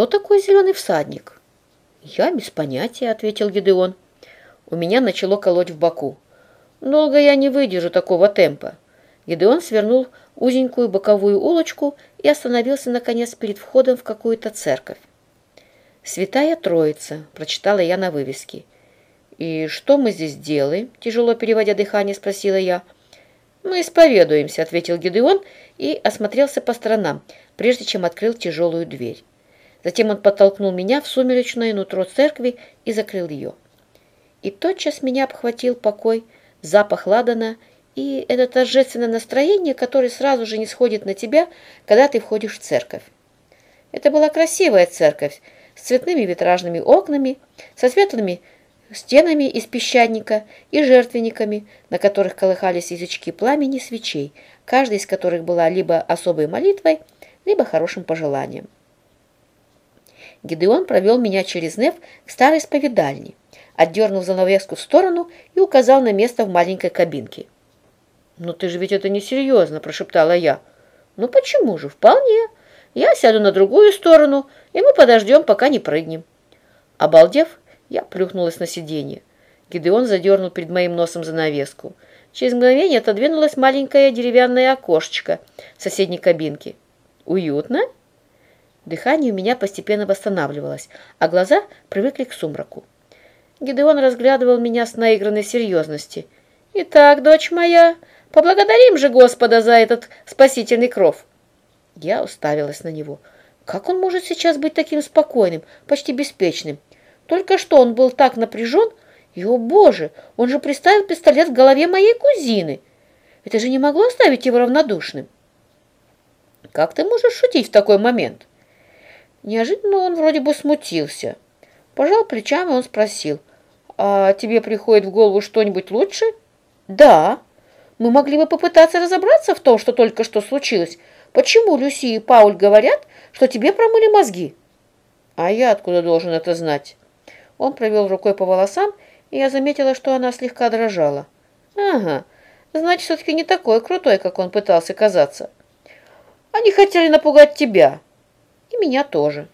кто такой зеленый всадник?» «Я без понятия», — ответил Гидеон. У меня начало колоть в боку. Долго я не выдержу такого темпа. Гидеон свернул узенькую боковую улочку и остановился, наконец, перед входом в какую-то церковь. «Святая Троица», — прочитала я на вывеске. «И что мы здесь делаем?» — тяжело переводя дыхание, спросила я. «Мы исповедуемся», — ответил Гидеон и осмотрелся по сторонам, прежде чем открыл тяжелую дверь. Затем он подтолкнул меня в сумеречное нутро церкви и закрыл ее. И тотчас меня обхватил покой, запах ладана и это торжественное настроение, которое сразу же не сходит на тебя, когда ты входишь в церковь. Это была красивая церковь с цветными витражными окнами, со светлыми стенами из песчаника и жертвенниками, на которых колыхались язычки пламени свечей, каждая из которых была либо особой молитвой, либо хорошим пожеланием. Гидеон провел меня через Неф к старой исповедальне, отдернул занавеску в сторону и указал на место в маленькой кабинке. «Ну ты же ведь это несерьезно», – прошептала я. «Ну почему же? Вполне. Я сяду на другую сторону, и мы подождем, пока не прыгнем». Обалдев, я плюхнулась на сиденье. Гидеон задернул перед моим носом занавеску. Через мгновение отодвинулось маленькое деревянное окошечко соседней кабинке. «Уютно?» Дыхание у меня постепенно восстанавливалось, а глаза привыкли к сумраку. Гидеон разглядывал меня с наигранной серьезностью. «Итак, дочь моя, поблагодарим же Господа за этот спасительный кров!» Я уставилась на него. Как он может сейчас быть таким спокойным, почти беспечным? Только что он был так напряжен, и, о боже, он же приставил пистолет в голове моей кузины. Это же не могло оставить его равнодушным. Как ты можешь шутить в такой момент? Неожиданно он вроде бы смутился. Пожал плечами, он спросил, «А тебе приходит в голову что-нибудь лучше?» «Да. Мы могли бы попытаться разобраться в том, что только что случилось. Почему Люси и Пауль говорят, что тебе промыли мозги?» «А я откуда должен это знать?» Он провел рукой по волосам, и я заметила, что она слегка дрожала. «Ага, значит, все-таки не такой крутой, как он пытался казаться. Они хотели напугать тебя» и меня тоже.